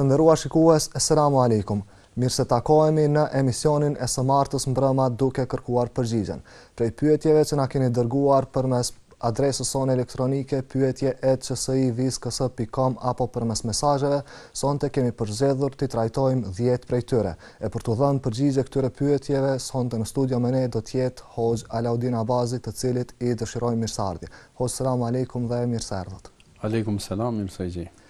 Të nderuar shikues, selamu alejkum. Mirësetakohemi në emisionin e së martës mbrëma duke kërkuar përgjigjen prej pyetjeve që na keni dërguar përmes adresës sonë elektronike pyetje@csivisks.com apo përmes mesazheve, sonte kemi përzgjedhur t'i trajtojmë dhjetë prej tyre. E për t'u dhënë përgjigje këtyre pyetjeve, sonte në studio me ne do të jetë Hoxhë Alaudin Abazi, të cilit i dëshirojmë mirëseardhje. Hoxhë selamu alejkum dhe mirë se erdhët. Alejkum selam, mirë se ju gjej.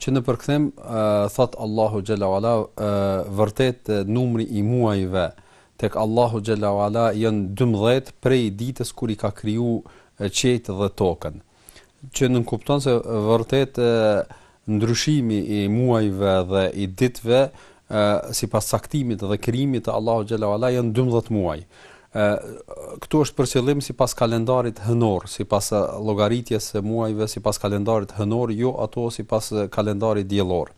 Që në përkthim, thotë Allahu xhalla uala, vërtet numri i muajve tek Allahu xhalla uala janë dymbëdhjetë prej ditës kur i ka kriju qiejt dhe tokën. Që nënkupton se vërtet ndryshimi i muajve dhe i ditëve sipas caktimit dhe krijimit të Allahut xhalla wala janë 12 muaj. Ë këtu është për qëllim sipas kalendarit hënor, sipas llogaritjes së muajve sipas kalendarit hënor, jo ato sipas kalendarit diellor.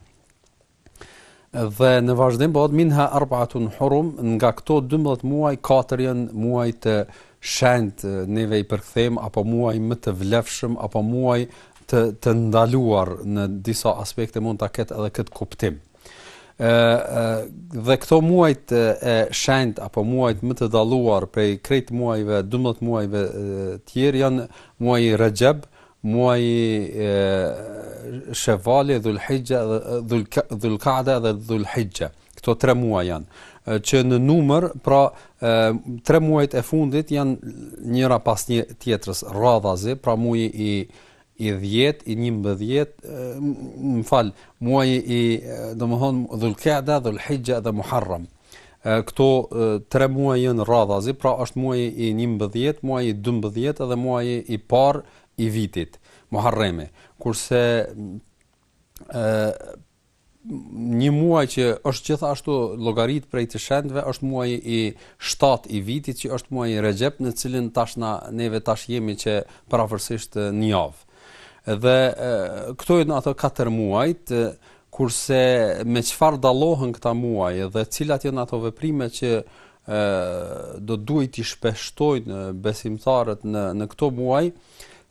Dhe në vazhdim thotë minha arbaatun hurum, nga këto 12 muaj katër janë muaj të shenjtë neve i përkthejmë apo muaj më të vlefshëm apo muaj të, të ndaluar në disa aspekte mund ta ketë edhe këtë kuptim. ë dhe këto muajt e shenjtë apo muajt më të dalluar prej krejt muajve 12 muajve tjerë janë muaji Rexheb, muaji Shevali, Dhulhixhe, Dhulkada dhe Dhulhixhe. Këto tre muaj janë që në numër, pra e, tre muajt e fundit janë njëra pas një tjetrës, radhazi, pra muaj i i dhjetë, i njëmbëdhjetë, më fal, muaji i, domthon Dhulkada, Dhulhixhe dhe Muharram. Këto tre muaj janë radhazi, pra është muaji i njëmbëdhjetë, muaji i dymbëdhjetë dhe muaji i parë i vitit, Muharremi. Kurse ë një muaj që është gjithashtu llogarit prej të shenjtëve, është muaji i 7 i vitit që është muaji Rexhep, në cilin tash na neve tash jemi që prafërsisht një javë. Dhe këto janë ato 4 muajt kurse me çfarë dallohen këta muaj dhe cilat janë ato veprime që e, do duhej t'i shpeshtojnë besimtarët në në këto muaj,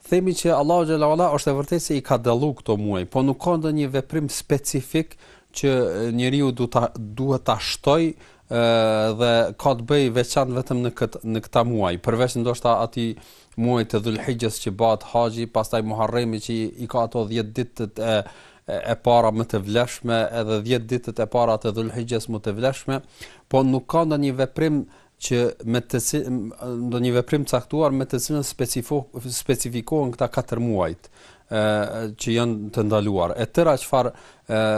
themi që Allahu xhalla wala është e vërtetë se i ka dallu këto muaj, po nuk ka ndonjë veprim specifik që njeriu do ta duhet ta shtojë dhe ka të bëjë veçan vetëm në këtë në këta muaj, përveç ndoshta atij muajit të Dhulhixhes që bëhet haxhi, pastaj Muharremi që i ka ato 10 ditë të e para më të vlefshme edhe 10 ditët e para të Dhulhixhes më të vlefshme, po nuk ka ndonjë veprim që me të ndonjë veprim caktuar me të cilën specifikohen këta katër muajt që janë të ndaluar. E tëra çfarë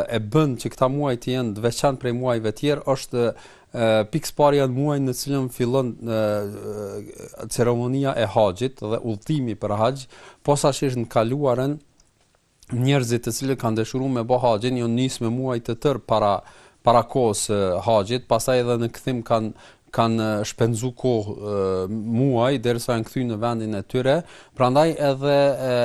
e bën që këta muaj të jenë të veçantë prej muajve të tjerë është pikë së pari janë muaj në cilën fillon ceremonia e haxhit dhe udhëtimi për haxh, posaçërisht në të kaluarën njerëzit të cilët kanë dëshiruar me bo haxhin jonë nis me muaj të tërë para para kohës së haxhit, pastaj edhe në kthim kanë kanë shpenzu kohë muaj derisa janë kthy në vendin e tyre. Prandaj edhe e,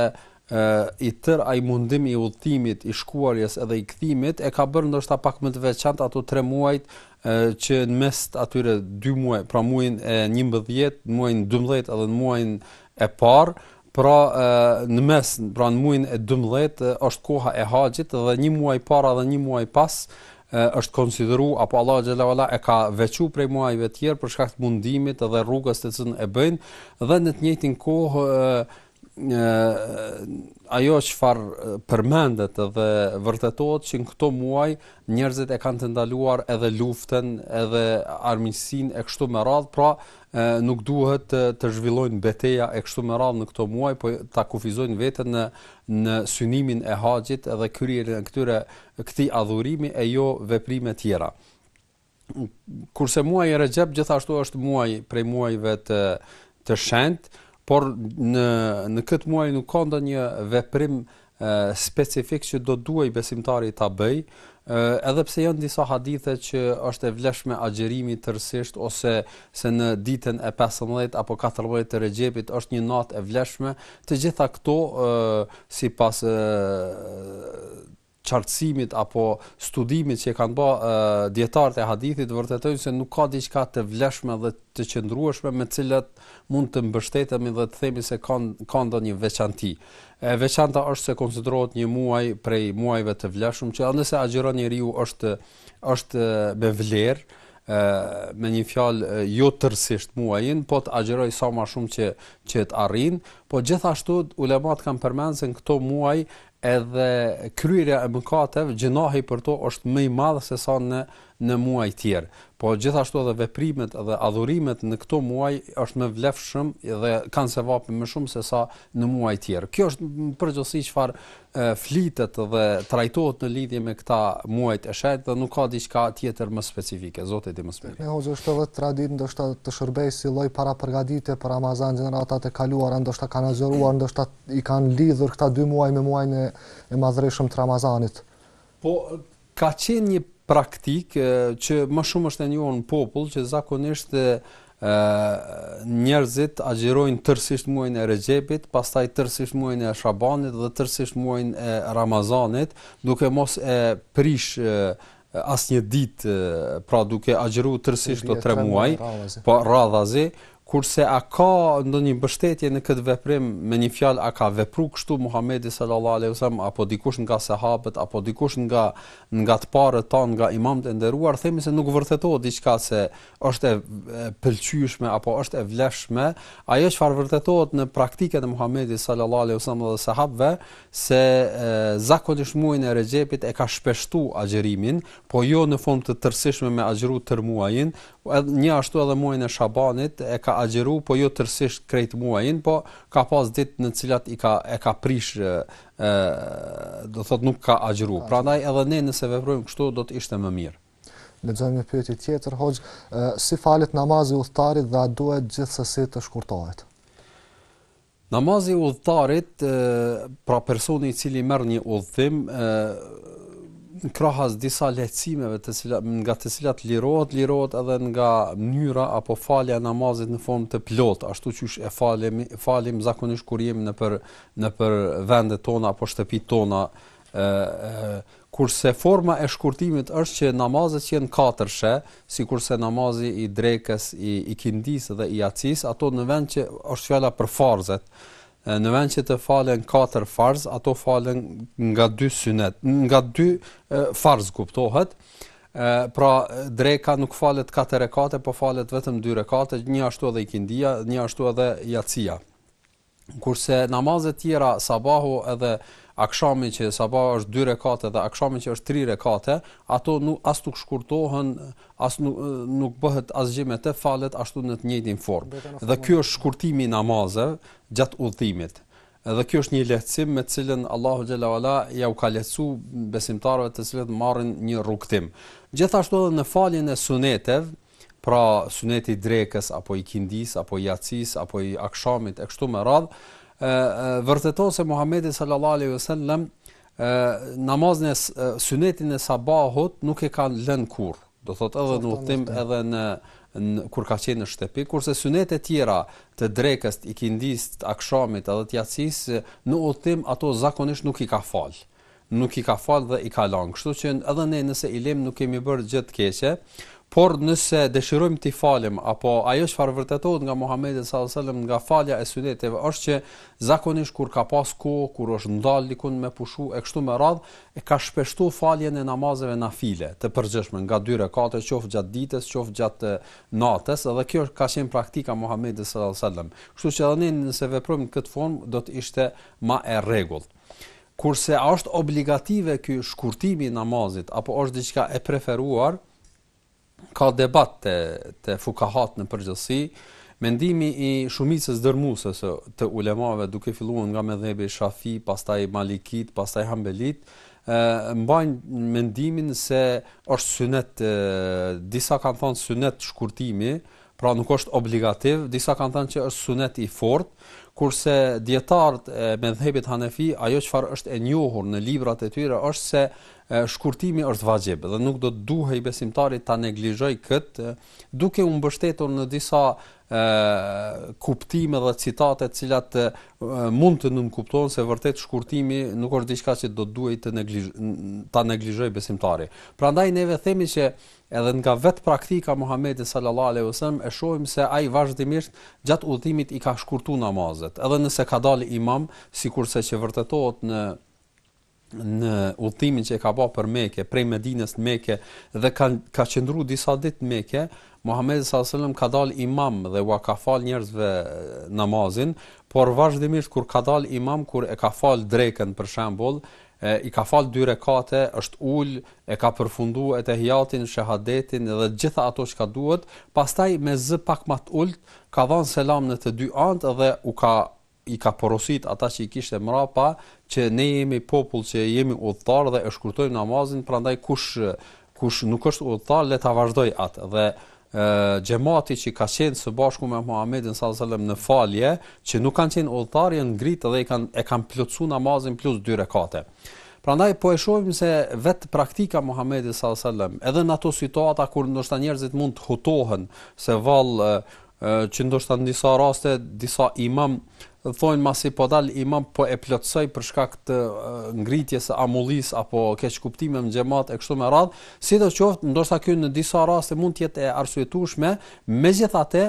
e, i tërë ai mundim i udhëtimit, i shkuarjes edhe i kthimit e ka bërë ndoshta pak më të veçantë ato 3 muajt që në mes të atyre 2 muaj, pra muajin e 11, muajin 12 edhe në muajin e parë, Pra në mes, pra në muajin e 12 është koha e haxhit dhe një muaj para dhe një muaj pas është konsideru apo Allah xhele ve ala e ka veçu prej muajve të tjerë për shkak të mundimit dhe rrugës të cilën e bëjnë dhe në të njëjtin kohë ajo çfarë përmendet dhe vërtetohet që në këto muaj njerëzit e kanë të ndaluar edhe luftën, edhe armiqësinë e kështu me radhë, pra nuk duhet të të zhvillojnë beteja e kështu me radhë në këto muaj, po ta kufizojnë veten në në synimin e haxhit dhe kryerjen e këtyre këtij adhurimi e jo veprime tjera. Kurse muaji Rexhep gjithashtu është muaj prej muajve të të shenjtë, por në në këtë muaj nuk ka ndonjë veprim specifik që do të duhej besimtari ta bëjë, edhe pse janë disa hadithe që është e vlefshme agjërimi tërësisht ose se në ditën e 15 apo 14 të Rexhepit është një natë e vlefshme, të gjitha këto sipas qartësimit apo studimit që e kanë ba dietarët e hadithit vërtetojnë se nuk ka diçka të vlefshme dhe të qëndrueshme me të cilat mund të mbështetemi dhe të themi se kanë kanë ndonjë veçanti. E veçanta është se konsiderohet një muaj prej muajve të vlefshëm që nëse agjëron njeriu është është me vlerë ë me një fjalë jo tërësisht muajin, po të agjëroj sa ma shumë që që të arrin, po gjithashtu ulemat kanë përmend se në këto muaj edhe kryerja e mëkateve gjynahi për to është më i madh se sa në në muaj tjerë, po gjithashtu edhe veprimet dhe adhurimet në këto muaj është më vlefshëm dhe kanë sevape më shumë se sa në muaj tjerë. Kjo është në përgjithësi çfarë flitet dhe trajtohet në lidhje me këta muajt e shejt dhe nuk ka diçka tjetër më specifike. Zoti di më së miri. Ne hoxhë është edhe traditë, ndoshta shërben si lloj parapërgatitje për Ramazan, gjeneratat e kaluara, ndoshta kanë agjëruar, ndoshta i kanë lidhur këta dy muaj me muajnë e madhërueshëm të Ramazanit. Po, Ka qenë një praktikë që më shumë është e njohur në popull që zakonisht ë njerëzit agjërojnë tërësisht muajin e Rexhepit, pastaj tërësisht muajin e Shabanit dhe tërësisht muajin e Ramazanit, duke mos e prish asnjë ditë, pra duke agjëruar tërësisht këto tre muaj, po radhazi, Kurse a ka ndonjë mbështetje në këtë veprim, me një fjalë a ka vepru kështu Muhamedi sal-lallahu alejhi ve sellem apo dikush nga sahabët apo dikush nga nga të parët tanë nga imamët e nderuar, themi se nuk vërtetohet diçka se është e pëlqyeshme apo është e vlefshme, ajo çfarë vërtetohet në praktikën e Muhamedit sal-lallahu alejhi ve sellem dhe sahabëve se zakonisht muajin e Rexhepit e ka shpeshtu agjërimin, po jo në formë të tërësishme me agjëru tërë muajin, Njashtu edhe muajin e Shabanit e ka agjëru, po jo tërësisht krejt muajin, po ka pas ditë në cilat i ka e ka prish ë do thotë nuk ka agjëru. Prandaj edhe ne nëse veprojmë kështu do të ishte më mirë. Lexojmë një pyetje tjetër, hoxhë, si falet namazi i udhëtarit dhe a duhet gjithsesi të shkurtohet? Namazi i udhëtarit, pra personi i cili merr një udhëtim, ë krahas disa lehtësimeve të cilat nga të cilat lirohet, lirohet edhe nga mënyra apo falja e namazit në formë të plotë, ashtu siç e falemi, falim zakonisht kur jemi nëpër nëpër vendet tona apo shtëpitë tona, kurse forma e shkurtimit është që namazet që janë katërshe, sikurse namazi i drekës, i ikindisë dhe i jacisë, ato në vend që është fjala për farzet, në vend që të falen katër farz, ato falen nga dy synet, nga dy farz kuptohet. Pra dreka nuk falet katër rekate, po falet vetëm dy rekate, njashtu edhe ikindia, njashtu edhe jacia. Kurse namazet tjera, sabahu edhe akshami që sabahu është dy rekate dhe akshami që është tri rekate, ato nuk, as nuk shkurtohen, as nuk, nuk bëhet asgjë me të falet ashtu në të njëjtin formë. Dhe kjo është shkurtimi i namazeve gjatë udhëtimit. Edhe kjo është një lehtësim me të cilën Allahu xhel-le ve ala jau ka lehtësu besimtarëve të cilët marrin një rrugëtim. Gjithashtu edhe në faljen e suneteve, pra suneti i drekës apo i ikindisë apo i jacis apo i akshamit e kështu me radh vërtetohet se Muhamedi sallallahu alaihi wasallam namazin e sunetin e sabahut nuk e ka lënë kurrë do thotë edhe në udhtim edhe në në kur ka qenë në shtëpi kurse sunet e tjera të drekës ikindisë të akshamit edhe të jacis në udhtim ato zakonisht nuk i ka falë nuk i ka falë dhe i ka lanë, kështu që edhe ne nëse i lejmë nuk kemi bërë gjë të keqe, por nëse dëshirojmë t'i falim apo ajo çfarë vërtetohet nga Muhamedi sallallahu alajhi wasallam nga falja e suneteve është që zakonisht kur ka pas kohë, kur është ndal dikun me pushu e kështu me radh, e ka shpeshtu faljen e namazeve nafile të përgjithshme nga dy rekate qoftë gjatë ditës, qoftë gjatë natës, edhe kjo ka qenë praktika e Muhamedit sallallahu alajhi wasallam. Kështu që edhe ne nëse veprojmë në këtë formë do të ishte ma e rregullt. Kurse a është obligative ky shkurtimi i namazit apo është diçka e preferuar? Ka debat te te fukahat në përgjithësi. Mendimi i shumicës dërmuese të ulemave, duke filluar nga medhhebi Shafi, pastaj Malikitë, pastaj Hambelitë, ë mbajnë mendimin se është synet, disa kanë thënë synet shkurtimi, Pra nuk është obligativ, disa kanë thënë që është sunet i fortë, kurse dijetarët e medhhebit Hanefi, ajo çfarë është e njohur në librat e tyre është se shkurtimi është vaxhib dhe nuk do të duhej besimtari ta neglizhojë këtë duke u mbështetur në disa ë kuptime dhe citate të cilat e, mund të nënkuptojnë se vërtet shkurtimi nuk është diçka që do të duhej të neglizh ta neglizhojë besimtari. Prandaj neve themi që Edhe nga vetë praktika e Muhamedit sal-lallahu alejhi ve sellem e shohim se ai vazhdimisht gjatë udhëtimit i ka shkurtu namazet, edhe nëse ka dalë imam, sikurse që vërtetohet në në udhëtimin që e ka ba për Mekë, prej Medinës në Mekë dhe ka ka qëndru disa ditë në Mekë, Muhamedi sallallahu alajhi wasallam ka dalë imam dhe ua ka fal njerëzve namazin, por vazhdimisht kur ka dalë imam kur e ka fal drekën për shembull, E i ka fal dy rekate, është ul, e ka përfundu etehijatin, shehadetin dhe të gjitha ato çka duhet, pastaj me zë pak ma të ult ka dhanë selam në të dy anët dhe u ka i ka porosit ata që i kishte mrapa që ne jemi popull që jemi udhëtarë dhe e shkurtojmë namazin, prandaj kush kush nuk është udhëtar le ta vazhdojë atë dhe xhemati që ka qenë së bashku me Muhamedin sallallahu alajhi wasallam në falje, që nuk kanë qenë udhëtarë, janë ngrit dhe i kanë e kanë plotësu namazin plus dy rekate. Prandaj po e shohim se vet praktika e Muhamedit sallallahu alajhi wasallam, edhe në ato situata kur ndoshta njerëzit mund të hutohen se vallë që ndoshta në disa raste disa imamë Thonë masi po dal imam po e plotësoj për shkak të ngritjes së amullisë apo keqkuptimeve në xhamat e kështu me radh, sidoqoftë ndoshta ky në disa raste mund të jetë e arsyetueshme, megjithatë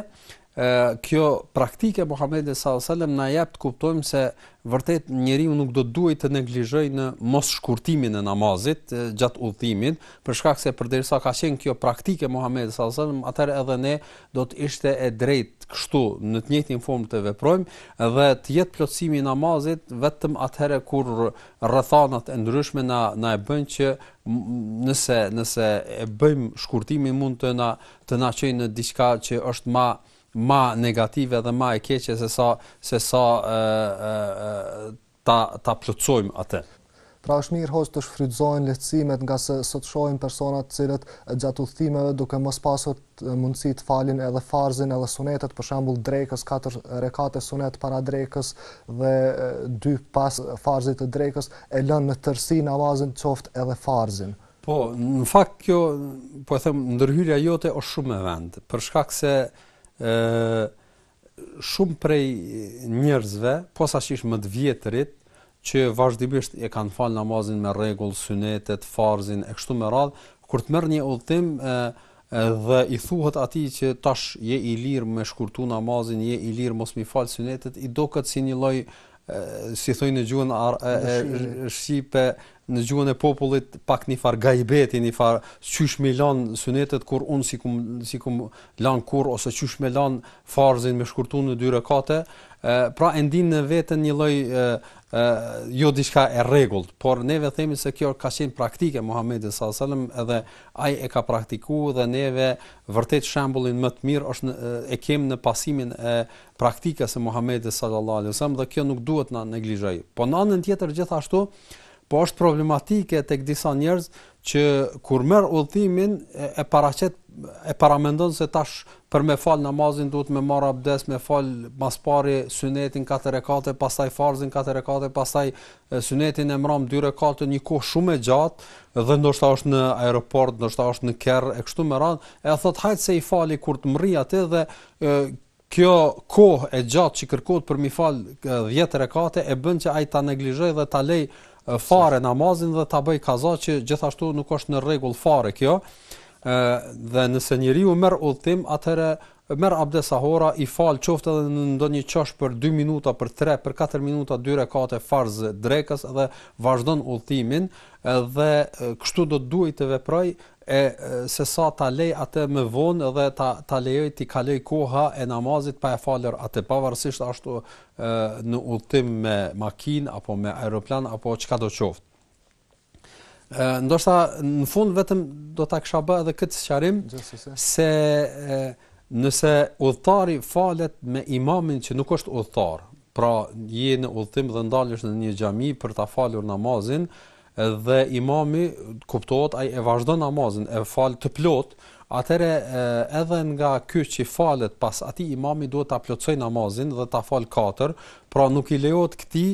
kjo praktike e Muhamedit sallallahu alajhi wasallam na jep të kuptojmë se vërtet njeriu nuk do të duhej të neglizhojë në mos shkurtimin e namazit gjatë udhëtimit, për shkak se përderisa ka qenë kjo praktike e Muhamedit sallallahu alajhi wasallam, atëherë edhe ne do të ishte e drejtë kështu në të njëjtin formë të veprojmë dhe të jetë plotësimi i namazit vetëm atëherë kur rrethanat e ndryshme na na e bëjnë që nëse nëse e bëjmë shkurtimin mund të na të na çojë në diçka që është më ma negative dhe ma e keqe se sa se sa ë ë ta ta plotësojmë atë. Pra është mirë hoxhë të shfrytëzohen lehtësimet ngase sot shohim persona të cilët gjatë udhëtimeve duke mos pasur mundësi të falin edhe farzin edhe sunetet për shembull drekës katër rekate sunet para drekës dhe dy pas farzit të drekës e lënë në tërësi namazin qoftë edhe farzin. Po, në fakt kjo po e them ndërhyrja jote është shumë me vend, për shkak se ë Shumë prej njerëzve, posaçërisht më të vjetrit, që vazhdimisht e kanë falë namazin me rregull, synetet, farzin e kështu me radhë, kur të merr një udhëtim e, dhe i thuhet atij që tash je i lirë me shkurtu namazin, je i lirë mos mi fal synetet, i doket si një lloj si thonë në gjuhën e shqipe në gjuhën e popullit pak një far gajbeti, një far qysh me lan sunetet kur unë si kum, si kum lan kur, ose qysh me lan farzin me shkurtu në dy rekate, e, pra e ndin në vetën një lloj e, e, jo diçka e rregullt, por neve themi se kjo ka qenë praktike Muhamedi sallallahu alajhi wasallam edhe ai e ka praktiku dhe neve vërtet shembullin më të mirë është në, e kem në pasimin e praktikës së Muhamedit sallallahu alajhi wasallam dhe kjo nuk duhet ta neglizhojmë. Po në anën tjetër gjithashtu Po është problematike tek disa njerëz që kur merr udhëtimin e, e paraqet e paramendon se tash për me fal namazin duhet me marr abdes, me fal ma s'pari sunetin katër rekate, pastaj farzin katër rekate, pastaj sunetin e mram dy rekate, një kohë shumë e gjatë dhe ndoshta është në aeroport, ndoshta është në kerr e kështu me radhë, e thot hajt se i fali kur të mrri aty dhe e, Kjo kohë e gjatë që i kërkohet për mi fal 10 rekate e bën që ai ta neglizhojë dhe ta lej fare namazin dhe ta bëj kaza që gjithashtu nuk është në rregull fare kjo. ë dhe nëse njeriu merr udhtim, atëherë merr abdes sahora, i fal qoftë edhe në ndonjë qosh për 2 minuta, për 3, për 4 minuta dy rekate farz drekës dhe vazhdon udhtimin dhe kështu do të duhej të veproj e se sa ta lej atë më vonë dhe ta ta lejoj t'i kaloj koha e namazit pa e falur atë pavarësisht a është në udhëtim me makinë apo me aeroplan apo çka do qoftë. Ë ndoshta në fund vetëm do ta kisha bë edhe këtë sqarim se e, nëse udhëtari falet me imamin që nuk është udhëtar, pra je në udhëtim dhe ndalesh në një xhami për ta falur namazin, dhe imami kuptohet ai e vazhdon namazin e fal të plot atëherë edhe nga ky që falet pas atij imami duhet ta plotësoj namazin dhe ta fal katër pra nuk i lejohet këtij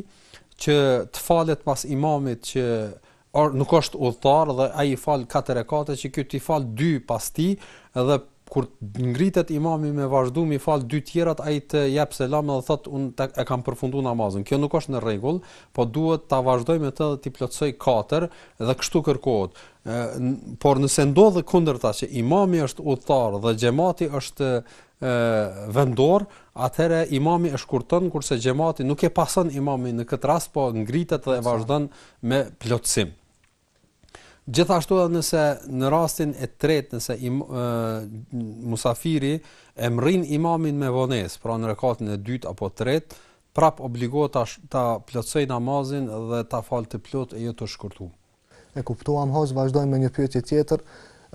që të falet pas imamit që or nuk është udhëtar dhe ai i fal katër rekate që ky t'i fal dy pas tij dhe kur ngritet imami me vazhdu m'i fal dy tjerat ai të jap selam dhe thot un ta, e kam përfunduar namazin. Kjo nuk është në rregull, po duhet ta vazhdoj me të dhe t'i plotësoj katër dhe kështu kërkohet. Por nëse ndodh e kundërta që imami është udhëtar dhe xhemati është vendor, atëherë imami e shkurton kurse xhemati nuk e pason imamin në këtë rast, po ngritet dhe e vazhdon me plotësim. Gjithashtu edhe nëse në rastin e tretë nëse im, e, musafiri e mrrin imamin me vonesë, pra në rekatin e dytë apo të tretë, prap obligohet ta ta plotësoj namazin dhe ta fal të plot e jo të shkurtu. E kuptuam hoxhë, vazhdojmë me një pyetje tjetër.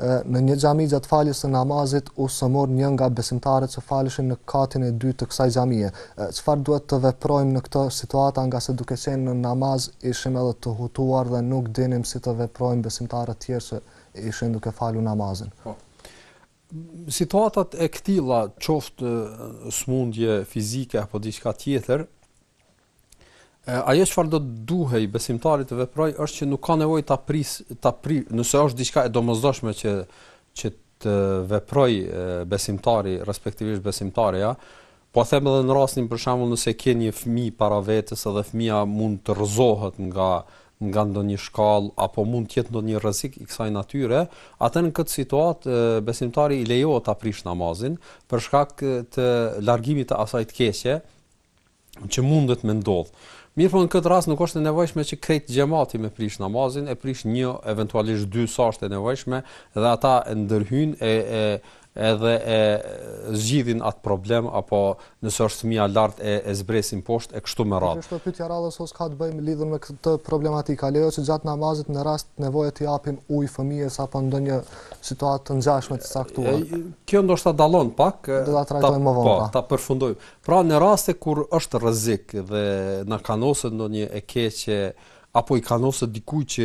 Në një xhami gjatë faljes së namazit u sëmur një nga besimtarët që faleshin në katin e dytë të kësaj xhamie. Çfarë duhet të veprojmë në këto situata ngase duke qenë në namaz ishim edhe të hutuar dhe nuk dinim si të veprojmë besimtarët tjerë që ishin duke falur namazin? Po. Situatat e këtilla, qoftë sëmundje fizike apo diçka tjetër, Ajo çfarë do të duhej besimtari të veprojë është që nuk ka nevojë ta pris, ta pri, nëse është diçka e domosdoshme që që të veproj besimtari, respektivisht besimtarja, po them edhe në rastin për shembull nëse ke një fëmijë para vetes edhe fëmija mund të rrëzohet nga nga ndonjë shkallë apo mund të jetë ndonjë rrezik i kësaj natyre, atëherë në këtë situatë besimtarit i lejohet ta prish namazin për shkak të largimit të asaj të keqe, që mundet me ndodh. Mirëpo në këtë rast nuk është e nevojshme që krejt xhemati me prish namazin, e prish një, eventualisht dy sa është e nevojshme, dhe ata ndërhyjn e, e edhe e zgjidhin atë problem, apo nëse është fëmija lartë e, e zbresin poshtë, e kështu me radhë. Kështu pytja e radhës hoxhë ka të bëjë lidhur me këtë problematikë, a lejohet gjatë namazit në rast nevoje t'i japim uj fëmijës apo ndonjë situatë të ngjashme të caktuar. Kjo ndoshta dallon pak, do ta trajtojmë më vonë. Po, ta përfundojmë. Pra në raste kur është rrezik dhe na kanoset ndonjë e keqe apo i kanoset dikujt që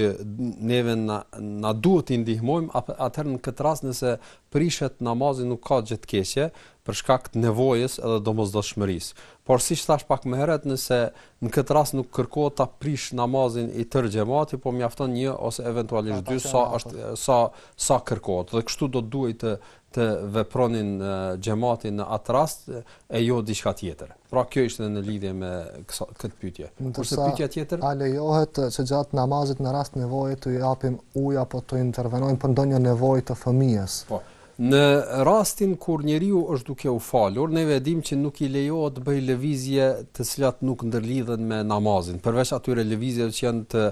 neve na, na duhet të ndihmojmë, atëherë në këtë rast nëse prishet namazi nuk ka gjë të keqe për shkak të nevojës edhe domosdoshmërisë. Por siç thash pak më herët, nëse në këtë rast nuk kërkohet ta prish namazin i tërë xhemati, po mjafton një ose eventualisht dy sa është sa sa kërkohet. Dhe kështu do të duhej të të vepronin xhemati në atë rast e jo diçka tjetër. Pra kjo ishte në lidhje me kësa, këtë pyetje. Kurse pyetja tjetër, a lejohet që gjatë namazit në rast nevoje të japim ujë apo të intervenojmë për ndonjë nevojë të fëmijës? Po. Në rastin kur njeriu është duke u falur, ne e dimë që nuk i lejohet të bëjë lëvizje të cilat nuk ndërlidhen me namazin, përveç atyre lëvizjeve që janë të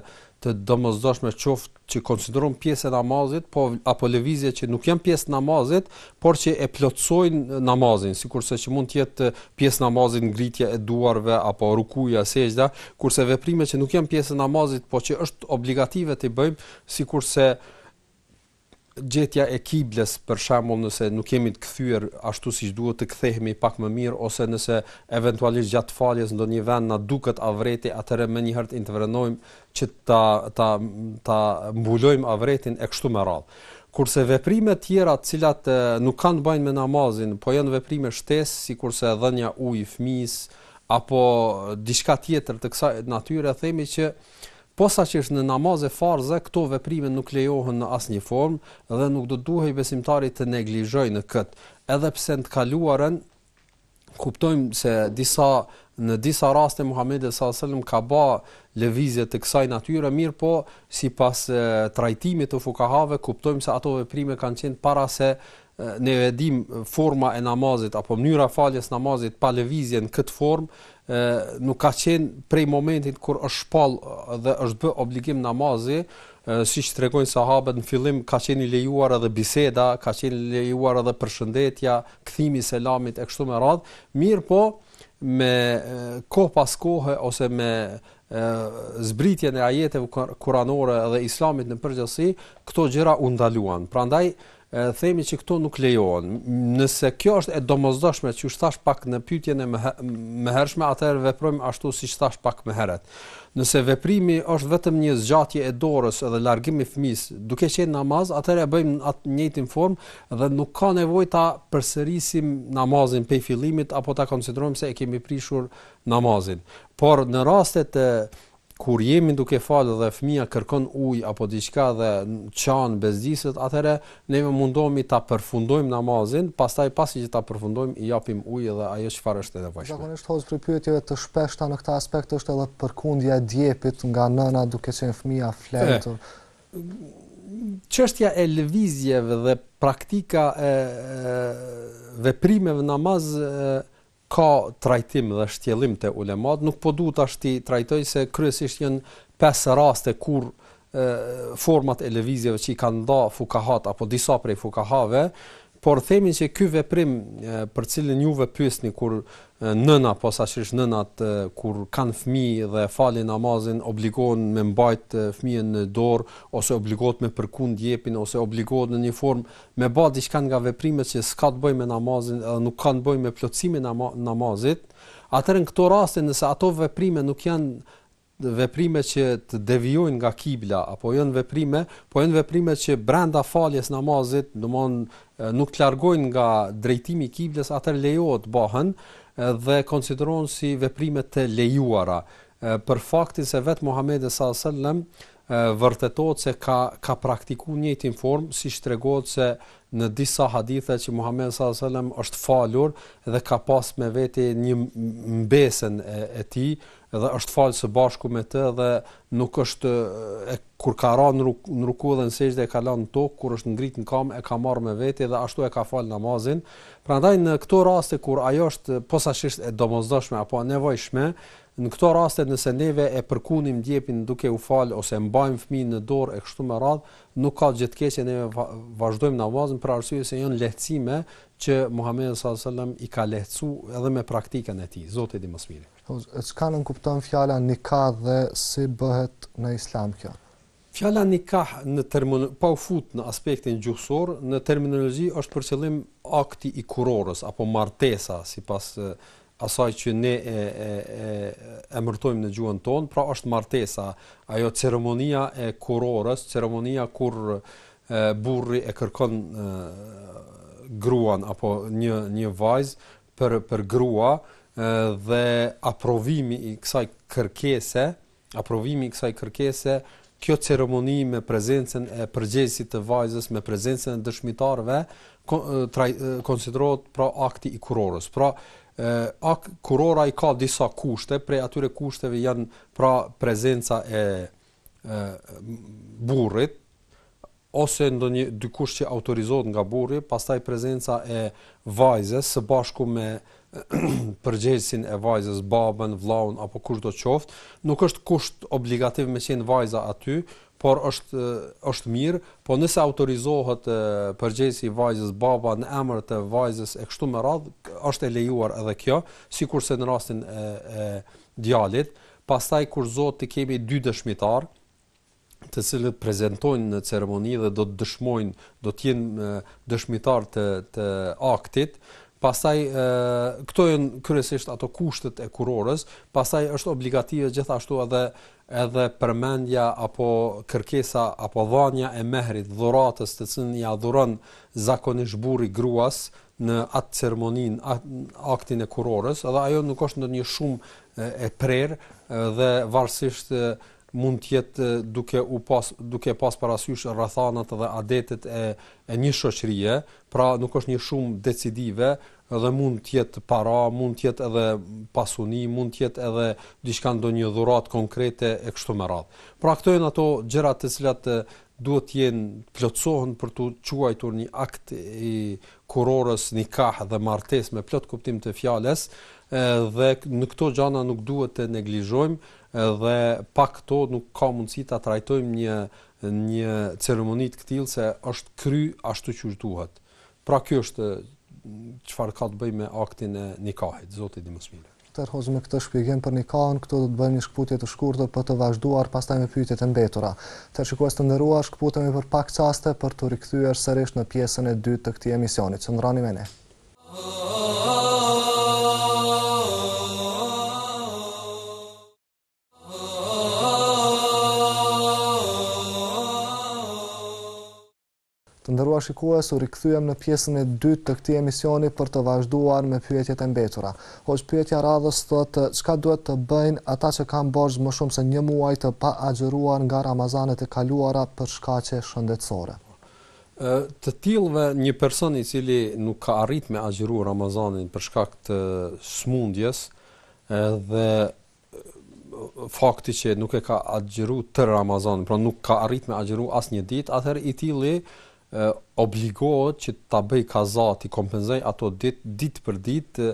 të domosdoshme qoftë që konsiderohen pjesë e namazit, po apo lëvizje që nuk janë pjesë namazit, por që e plotësojnë namazin, sikurse që mund të jetë pjesë namazit ngritja e duarve apo rukuja, sexhdja, kurse veprime që nuk janë pjesë e namazit, po që është obligative t'i bëjmë, sikurse gjetja e kibles për shembull nëse nuk jemi të kthyer ashtu siç duhet të kthehemi pak më mirë ose nëse eventualisht gjatë faljes ndonjë vend na duket avreti atëherë menjëherë të intervenojmë që ta ta ta mbulojmë avretin e kështu me radhë. Kurse veprime tjera të cilat nuk kanë të bëjnë me namazin, po janë veprime shtesë, sikurse dhënia ujë fëmijës apo diçka tjetër të kësaj natyre, themi që Po sa që është në namaze farze këto veprime nuk lejohen në asnjë formë dhe nuk do të duhej besimtari të neglizhojë në këtë, edhe pse në të kaluarën kuptojmë se disa në disa raste Muhamedi sallallahu alaihi wasallam ka ba lëvizje të kësaj natyre, mirëpo sipas trajtimit të fukahave kuptojmë se ato veprime kanë qenë para se ne e dimë forma e namazit apo mënyra e faljes namazit pa lëvizje në këtë formë, ë nuk ka qenë prej momentit kur është shpall dhe është bë obligim namazi, siç tregojnë sahabët në fillim ka qenë i lejuar edhe biseda, ka qenë lejuar edhe përshëndetja, kthimi i selamit e kështu me radhë, mirëpo me kohë pas kohe ose me zbritjen e ajeteve kuranore dhe islamit në përgjithësi, këto gjëra u ndaluan. Prandaj themi që këto nuk lejohen. Nëse kjo është e domosdoshme, qysh thash pak në pytjen e mëhershme, atëherë veprojmë ashtu siç thash pak më herët. Nëse veprimi është vetëm një zgjatje e dorës edhe largim i fëmijës, duke qenë namaz, atëherë e bëjmë atë njëjtën formë dhe nuk ka nevojë ta përsërisim namazin pej fillimit, apo ta konsiderojmë se e kemi prishur namazin. Por në rastet e Kur jemi duke falë dhe fëmija kërkon ujë apo diçka dhe qan bezdiset, atëherë neve mundohemi ta përfundojmë namazin, pastaj pasi që ta përfundojmë i japim ujë dhe ajo çfarë është e nevojshme. Zakonisht hoxhë prej pyetjeve të shpeshta në këtë aspekt është edhe përkundja e djepit nga nëna duke qenë fëmija fjetur. Çështja e lëvizjeve dhe praktika e veprimeve në namaz ka trajtim dhe shtjellim te ulemat, nuk po du tash t'i trajtoj se kryesisht janë pesë raste apo format e lëvizjeve që i kanë nda fukahat apo disa prej fukahave, por themi që ky veprim për cilin juve pyesni kur nëna posaçërisht nënat kur kanë fëmijë dhe falin namazin obligohen me mbajt fëmijën në dorë ose obligohet me përkund djepin ose obligohet në një formë me ba diçka nga veprimet që s'ka të bëjë me namazin edhe nuk ka të bëjë me plotësimin e namazit, atëherë në këto raste nëse ato veprime nuk janë veprime që të devijojnë nga kibla apo janë veprime, po janë veprime që brenda faljes së namazit, do të thotë nuk të largojnë nga drejtimi i kiblës, atëherë lejohet të bëhen dhe konsiderohen si veprime të lejuara. për faktin se vetë Muhamedi sallallahu alaihi wasallam vërtetohet se ka ka praktikuar të njëjtën formë siç tregohet se në disa hadithe që Muhamedi sallallahu alaihi wasallam është falur dhe ka pas me vete një mbesën e, e tij dhe është falë së bashku me të dhe nuk është e, kur ka ra në, ruk, në ruku dhe në sexhde e ka lanë në tokë, kur është ngrit në kamë e ka marrë me vete dhe ashtu e ka falë namazin. Prandaj në këto raste kur ajo është posaçërisht e domozdoshme apo e nevojshme, Në këto raste nëse neve e përkundim djepin duke u falë ose e mbajmë fëmijën në dorë e kështu me radhë, nuk ka gjë të keqe neve vazhdojmë namazin për arsye se janë lehtësime që Muhamedi sallallahu alaihi wasallam i ka lehtësu edhe me praktikën e tij, Zoti e di më së miri. Çka nënkupton fjala nikah dhe si bëhet në Islam kjo? Fjala nikah në termin pa u fut në aspektin gjuhësor, në terminologji është për qëllim akti i kurorës apo martesa sipas asaj që ne e e e emërtojmë në gjuhën tonë, pra është martesa, ajo ceremonia e kurorës, ceremonia kur e, burri e kërkon e, gruan apo një një vajzë për për grua e, dhe aprovimi i kësaj kërkese Aprovimi i kësaj kërkese, kjo ceremoni me prezencën e përgjegjësit të vajzës, me prezencën e dëshmitarëve, konsiderohet pra akti i kurorës. Pra, ak kurora i ka disa kushte, prej atyre kushteve janë pra prezenca e burrit, ose ndonjë dikush që autorizohet nga burri, pastaj prezenca e vajzës së bashku me përgjegjësin e vajzës, babën, vëllaun apo kushdo qoftë, nuk është kusht obligativ me qenë vajza aty, por është është mirë, po nëse autorizohet përgjegjësi i vajzës, baba në emër të vajzës e kështu me radhë, është e lejuar edhe kjo, sikurse në rastin e e djalit, pastaj kusht është të kemi dy dëshmitarë, të cilët prezantojnë në ceremoni dhe do të dëshmojnë, do të jenë dëshmitarë të të aktit. Pastaj ë këto janë kryesisht ato kushtet e kurorës, pastaj është obligative gjithashtu edhe edhe përmendja apo kërkesa apo dhënia e mehrit, dhuratës të cilën ia dhuron zakonisht burri gruas në atë ceremoninë, aktin e kurorës, edhe ajo nuk është ndonjë shumë e prerë dhe varësisht mund të jetë duke u pas duke pas parasysh rrethanat dhe adetet e e një shoqërie, pra nuk është një shumë decisive dhe mund të jetë para, mund të jetë edhe pasuni, mund të jetë edhe diçka ndonjë dhuratë konkrete e kështu me radhë. Pra këto janë ato gjërat të cilat duhet të jenë plotësohen për t'u quajtur një akt i kurorës nikah dhe martesë me plot kuptim të fjalës, dhe në këto gjana nuk duhet të neglizhojmë Edhe pa këto nuk ka mundësi ta trajtojmë një një ceremoni të këtillë se është kry ashtu siç duhet. Pra kjo është çfarë ka të bëjë me aktin e nikahit, Zoti di më së miri. Atëherë hoxhë me këtë shpjegim për nikahin, këtu do të bëjmë një shkëputje të shkurtër për të vazhduar pastaj me pyetjet e mbetura. Teleshikues të nderuar, shkëputemi për pak çaste për t'u rikthyer sërish në pjesën e dytë të këtij emisioni. Qëndroni me ne. Të nderuar shikues, u rikthyem në pjesën e dytë të këtij emisioni për të vazhduar me pyetjet e mbetura. Hoxhë, pyetja e radhës thotë, çka duhet të bëjnë ata që kanë borxh më shumë se një muaj të paagjëruar nga Ramazanet e kaluara për shkaqe shëndetësore? Të tillëve, një person i cili nuk ka arritë me agjëru Ramazanin për shkak të smundjes dhe fakti që nuk e ka agjëru tërë Ramazanin, pra nuk ka arritë me agjëru asnjë ditë, atëherë i tilli obligohet që ta bëjë kaza, t'i kompensojë ato ditë, ditë për ditë,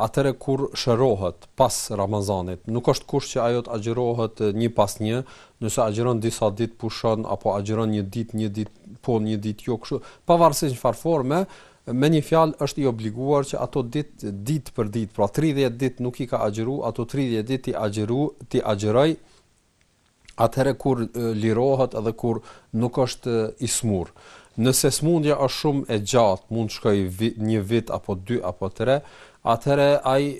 Atëherë kur shërohet pas Ramazanit, nuk është kusht që ajo të agjërohet një pas një, nëse agjëron disa ditë pushon apo agjëron një ditë, një ditë po, një ditë jo, kështu, pavarësisht në çfarë forme, me një fjalë është i obliguar që ato ditë, ditë për ditë, pra 30 ditë nuk i ka agjëru, ato 30 ditë t'i agjëru, t'i agjërojë atëherë kur lirohet edhe kur nuk është i smur. Nëse smundja është shumë e gjatë, mund të shkojë vit, një vit apo dy apo tre, atëherë ai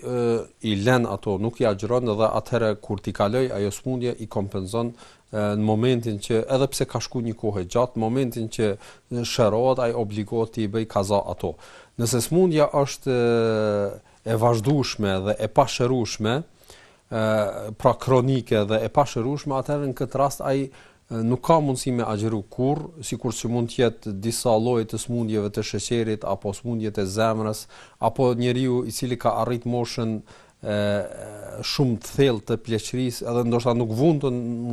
i lën ato, nuk i agjëron dhe atëherë kur t'i kaloj ajo smundje i kompenzon në momentin që edhe pse ka shku një kohë e gjatë, në momentin që shërohet ai obligohet t'i bëj kaza ato. Nëse smundja është e vazhdueshme dhe e pashërueshme, ë pra kronike dhe e pashërueshme atëherë në këtë rast ai nuk ka mundësi me agjëru kurr, sikur që mund të jetë disa lloje të sëmundjeve të sheqerit apo sëmundjet e zemrës, apo njeriu i cili ka arrit moshën ë shumë të thellë të pleqërisë, edhe ndoshta nuk vun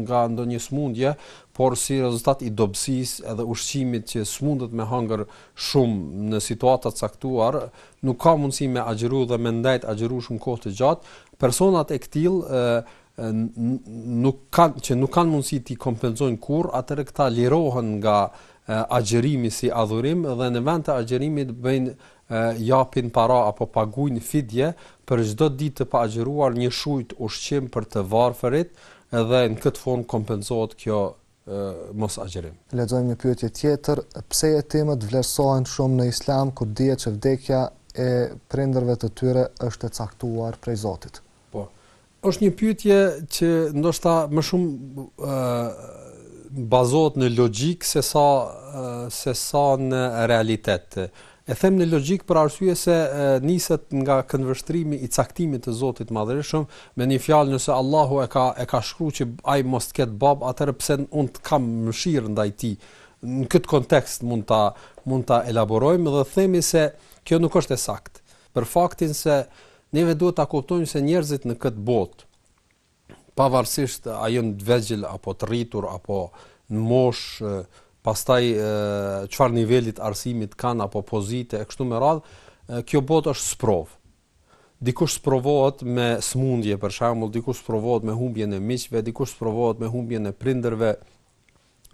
nga ndonjë sëmundje, por si rezultat i dobësisë edhe ushqimit që s'mundet me hangër shumë në situata të caktuar, nuk ka mundësi me agjëru dhe me ndejt agjërueshëm kohë të gjatë, Personat e këtillë nuk kanë që nuk kanë mundësi t'i kompenzojnë kurrë, atëherë këta lirohen nga agjërimi si adhurim dhe në vend të agjërimit bëjnë japin para apo paguajnë fidje për çdo ditë të paagjëruar një shujt ushqim për të varfërit dhe në këtë formë kompenzohet kjo mos agjërim. Lexojmë një pyetje tjetër, pse jetimët vlerësohen shumë në Islam kur dihet që vdekja e prindërve të tyre është e caktuar prej Zotit? Po. Është një pyetje që ndoshta më shumë ë bazohet në logjikë se sa se sa në realitet. E them në logjikë për arsye se niset nga këndvështrimi i caktimit të Zotit të Madhërishëm, me një fjalë nëse Allahu e ka e ka shkruar që ai mos të ketë babë, atëherë pse unë të kam mëshirë ndaj tij. Në këtë kontekst mund ta mund ta elaborojmë dhe themi se kjo nuk është e saktë, për faktin se neve duhet ta kuptojmë se njerëzit në këtë botë pavarësisht a janë të vegjël apo të rritur apo në moshë, pastaj çfarë niveli t'arsimit kanë apo pozite e kështu me radhë, kjo botë është sprovë. Dikush sprovohet me smundje për shembull, dikush sprovohet me humbjen e miqve, dikush sprovohet me humbjen e prindërve,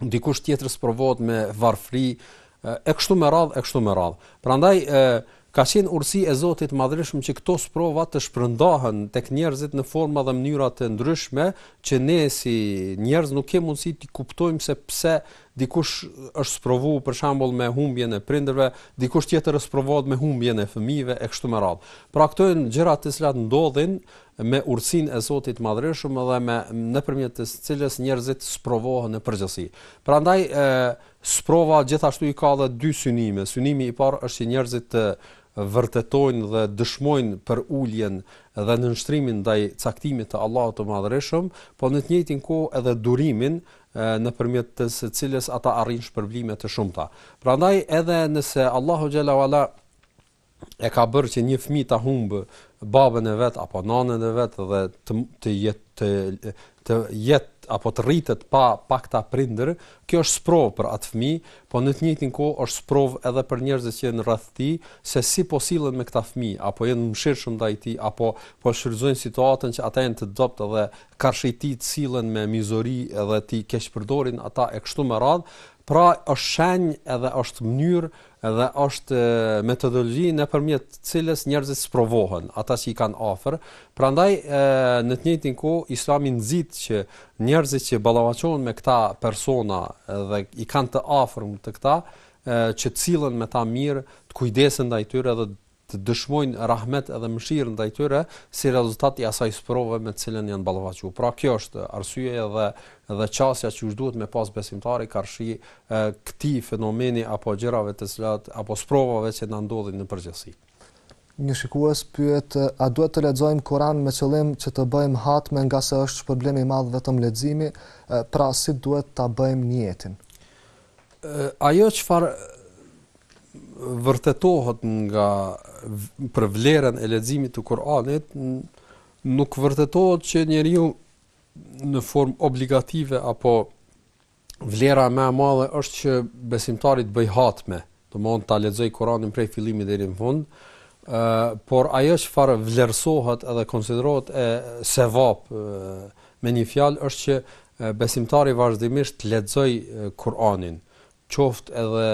dikush tjetër sprovohet me varfëri e kështu me radh e kështu me radh. Prandaj ka qenë urtësi e Zotit madhërishëm që këto sprova të shpërndahen tek njerëzit në forma dhe mënyra të ndryshme që ne si njerëz nuk kemi mundësi t'i kuptojmë se pse dikush është sprovu për shembull me humbjen e prindërve, dikush tjetër është sprovu me humbjen e fëmijëve e kështu me radhë. Pra këto janë gjëra të cilat ndodhin me urtësinë e Zotit të Madhërishëm dhe me nëpërmjet të cilës njerëzit sprovohen në përgjithësi. Prandaj ë sprova gjithashtu i ka edhe dy synime. Synimi i parë është që njerëzit të vërtetojnë dhe dëshmojnë për uljen dhe nënshtrimin ndaj caktimit të Allahut të Madhërishëm, po në të njëjtën kohë edhe durimin nëpërmjet të së cilës ata arrijnë shpërblime të shumta. Prandaj edhe nëse Allahu Xhelle ve Ala e ka bërë që një fëmijë ta humbë babën e vet apo nënën e vet dhe të të jetë të të jetë apo të rritet pa pa këta prindër, kjo është sprovë për atë fëmijë, po në të njëjtën kohë është sprovë edhe për njerëzit që janë rreth tij se si po sillen me këta fëmijë, apo janë të mëshirshëm ndaj tij, apo po shfrytëzojnë situatën që ata janë të dobët dhe karshi tij të sillen me mizori edhe t'i keqpërdorin ata e kështu me radhë, pra është shenjë edhe është mënyrë edhe është metodologji nëpërmjet të cilës njerëzit sprovohen, ata që i kanë afër. Prandaj në të njëjtën kohë Islami nxit që njerëzit që ballafaqohen me këta persona dhe i kanë të afërm të këta, që të sillen me ta mirë, të kujdesen ndaj tyre dhe të dëshmojnë rahmet dhe mëshirë ndaj tyre si rezultat i asaj sprove me të cilën janë ballafaquar. Pra kjo është arsyeja dhe dhe qasja që duhet me pas besimtari karshi këtij fenomeni apo gjërave të cilat apo sprovave që na ndodhin në përgjithësi. Një shikues pyet a duhet të lexojmë Kur'an me qëllim që të bëjmë hatme ngase është shpërblim i madh vetëm leximi, pra si duhet ta bëjmë nijetin? Ajo çfarë vërtetohet nga për vlerën e leximit të Kuranit nuk vërtetohet që njeriu në formë obligative apo vlera më e madhe është që besimtari të bëjë hatme, domethënë ta lexojë Kur'anin prej fillimit deri në fund, ë uh, por ajo çfarë vlerësohet edhe konsiderohet e sevap, uh, Me një fjalë është që besimtari vazhdimisht të lexojë Kur'anin, qoftë edhe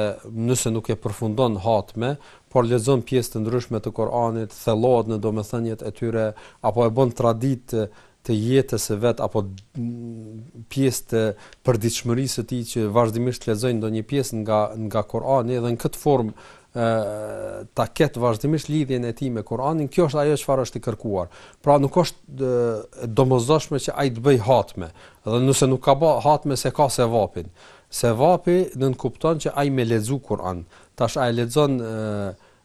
nëse nuk e përfundon hatme, por lexon pjesë të ndryshme të Kur'anit, thellohet në domethëniet e tyre apo e bën traditë të jetës së vet apo pjesë të përditshmërisë së tij që vazhdimisht të lexojë ndonjë pjesë nga nga Kur'ani dhe në këtë formë ta ketë vazhdimisht lidhjen e tij me Kur'anin, kjo është ajo çfarë është i kërkuar. Pra nuk është e domosdoshme që ai të bëjë hatme, dhe nëse nuk ka bë hatme s'e ka sevapin. Sevapi nënkupton që ai me lexu Kur'an. Tash a e lexon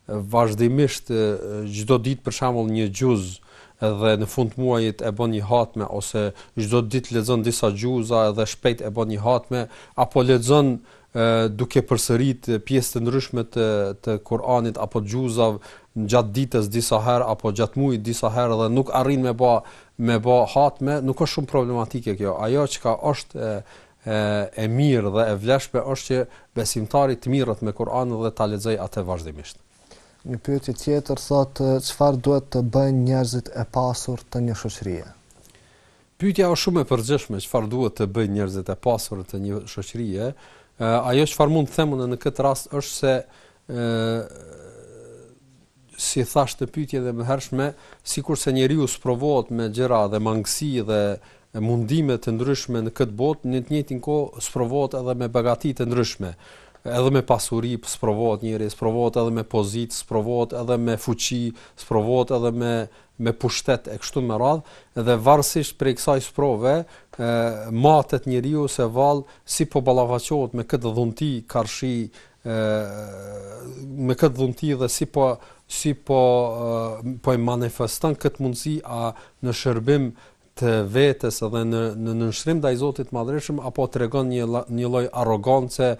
vazhdimisht çdo ditë për shembull një xhuz dhe në fund të muajit e bën një hatme ose çdo ditë lexon disa xhuza dhe shpejt e bën një hatme apo lexon duke përsërit pjesë të ndryshme të të Kur'anit apo të xhuzave gjatë ditës disa herë apo gjatë muajit disa herë dhe nuk arrin me ba me ba hatme, nuk është shumë problematike kjo. Ajo çka është e e e mirë dhe e vlefshme është që besimtari të merret me Kur'anin dhe ta lexojë atë vazhdimisht. Një pyetje tjetër thotë çfarë duhet të bëjnë njerëzit e pasur të një shoqërie? Pyetja është shumë e përgjithshme, çfarë duhet të bëjnë njerëzit e pasur të një shoqërie? Ë ajo çfarë mund të them unë në këtë rast është se ë si thashë në pyetje edhe më herët, sikurse njeriu sprovohet me gjëra dhe mangësi dhe mundime të ndryshme në këtë botë, në të njëjtin kohë sprovohet edhe me begati të ndryshme. Edhe me pasuri sprovohet njeri, sprovohet edhe me pozitë, sprovohet edhe me fuqi, sprovohet edhe me me pushtet e kështu me radhë dhe varësisht prej kësaj sprove matet njeriu se vallë si po ballafaqohet me këtë dhunti karshi me këtë dhunti dhe si po si po po e manifeston këtë mundësi a në shërbim të vetes dhe në në nënshtrim ndaj Zotit të Madhërishëm apo tregon një një lloj arrogance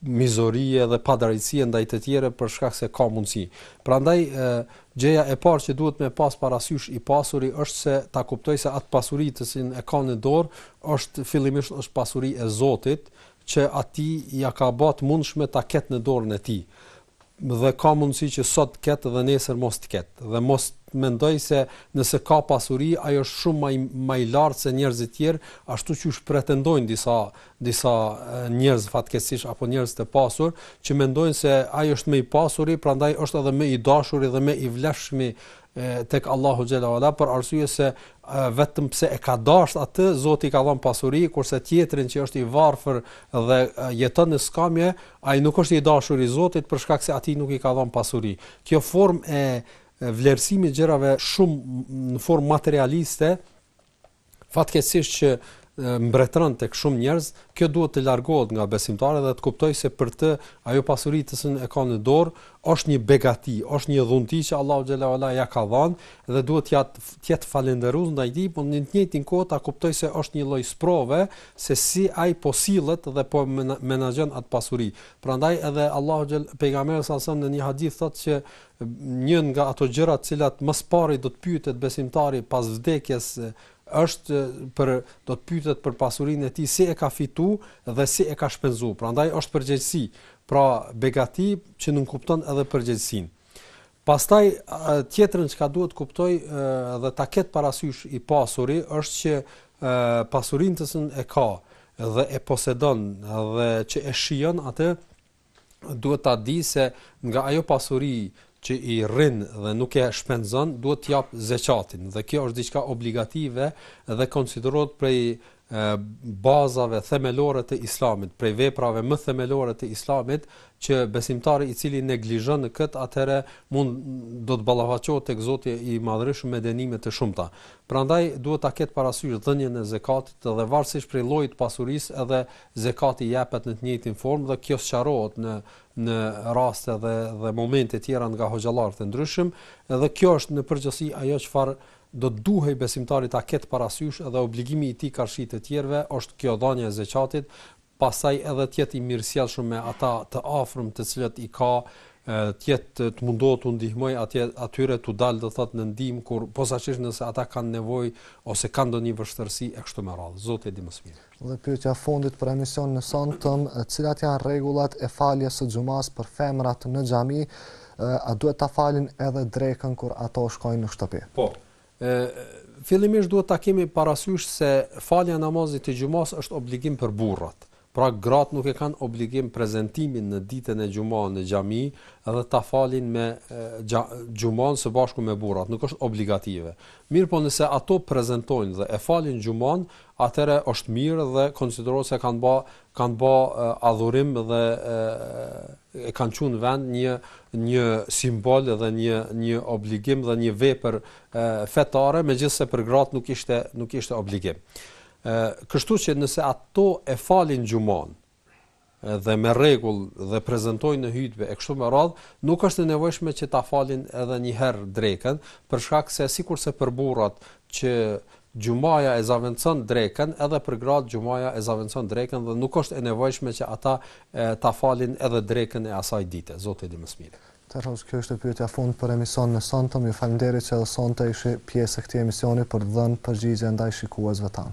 mizorie dhe padrejtësie ndaj të tjerëve për shkak se ka mundësi. Prandaj gjëja e parë që duhet me pas parasysh i pasuri është se ta kuptojë se atë pasuri të cilën e ka në dorë është fillimisht është pasuri e Zotit që atij ja ka ba të mundshme ta ketë në dorën e tij. dhe ka mundësi që sot të ketë dhe nesër mos të ketë dhe mos mendojë se nëse ka pasuri ai është shumë më më i lartë se njerëzit tjerë, ashtu siç pretendojnë disa disa njerëz fatkeqësisht apo njerëz të pasur që mendojnë se ai është më i pasuri, prandaj është edhe më i dashuri dhe më i vlefshmi tek Allahu xhele ue ala për arsye se vetëm pse e ka dashtë atë Zoti i ka dhan pasuri kurse tjetrin që është i varfër dhe jeton në skamje ai nuk është i dashur i Zotit për shkak se atij nuk i ka dhan pasuri kjo formë e vlerësimit gjërave shumë në formë materialiste Fatkeqësisht që mbretëron tek shumë njerëz, kjo duhet të largohet nga besimtari dhe të kuptojë se për të ajo pasuri të cilën e ka në dorë është një begati, është një dhunti që Allahu xhele ue ala ja ka dhënë dhe duhet ja të jetë falënderues ndaj tij, por në të njëjtin kohë ta kuptojë se është një lloj sprove se si ai po sillet dhe po menaxhon atë pasuri. Prandaj edhe Allahu xhel pejgamberi sa në një hadith thotë që Një nga ato gjëra të cilat më së pari do të pyetet besimtari pas vdekjes është do të pyetet për pasurinë e tij si e ka fitu dhe si e ka shpenzuar. Prandaj është përgjegjësi. Pra begati që nënkupton edhe përgjegjësinë. Pastaj tjetrën çka duhet të kuptojë dhe ta ket parasysh i pasuri është që pasurinë të cilën e ka dhe e posedon dhe që e shijon atë duhet ta dijë se nga ajo pasuri që i rrin dhe nuk e shpenzon, duhet të japë zeqatin dhe kjo është diçka obligative dhe konsiderohet prej bazave themelore të islamit, prej veprave më themelore të islamit, që besimtari i cili neglizhon në këtë atëherë mund do të ballafaqohet tek Zoti i Madhërishëm me dënime të shumta. Prandaj duhet ta ketë parasysh dhënien e zekatit dhe varësisht prej llojit të pasurisë edhe Zekati jepet në të njëjtën formë dhe kjo sqarohet në në raste dhe dhe momente tjera nga hoxhallarët e ndryshëm dhe kjo është në përgjithësi ajo çfarë do të duhej besimtari ta ketë parasysh dhe obligimi i tij karshi të tjerëve është kjo dhënia e zekatit, pastaj edhe të jetë i mirësjellshëm me ata të afërm të cilët i ka të jetë të mundohet t'u ndihmojë atje atyre t'u dalë do të thotë në ndihmë kur posaçërisht nëse ata kanë nevojë ose kanë ndonjë vështirësi e kështu me radhë. Zoti e di më së miri. Dhe pyetja e fundit për emisionin e sontëm, cilat janë rregullat e faljes së xhumasë për femrat në xhami, a duhet ta falin edhe drekën kur ato shkojnë në shtëpi? Po. Ë fillimisht duhet ta kemi parasysh se falja e namazit të xhumasë është obligim për burrat. Pra gratë nuk e kanë obligim prezantimin në ditën e xhumasë në xhami dhe ta falin xhumanë së bashku me burrat, nuk është obligative. Mirpo nëse ato prezantojnë dhe e falin xhumanë, atëherë është mirë dhe konsiderohet se kanë ba kanë ba adhurim dhe e kanë çuar në vend një një simbol dhe një një obligim dhe një vepër fetare, megjithëse për gratë nuk ishte nuk ishte obligim. Ë kështu që nëse ato e falin xhumon, dhe me rregull dhe prezantojnë në hutbe e kështu me radh, nuk është e nevojshme që ta falin edhe një herë drekën, për shkak se sikurse për burrat që xhumaja e zavendson drekën, edhe për gratë xhumaja e zavendson drekën dhe nuk është e nevojshme që ata e, ta falin edhe drekën e asaj dite. Zoti e di më së miri. Të rrosh, kjo ishte pyetja e fundit për emisionin e sontëm, ju faleminderit që edhe sonte ishit pjesë e këtij emisioni për të dhënë përgjigje ndaj shikuesve tanë.